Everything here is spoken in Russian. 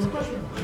Спасибо.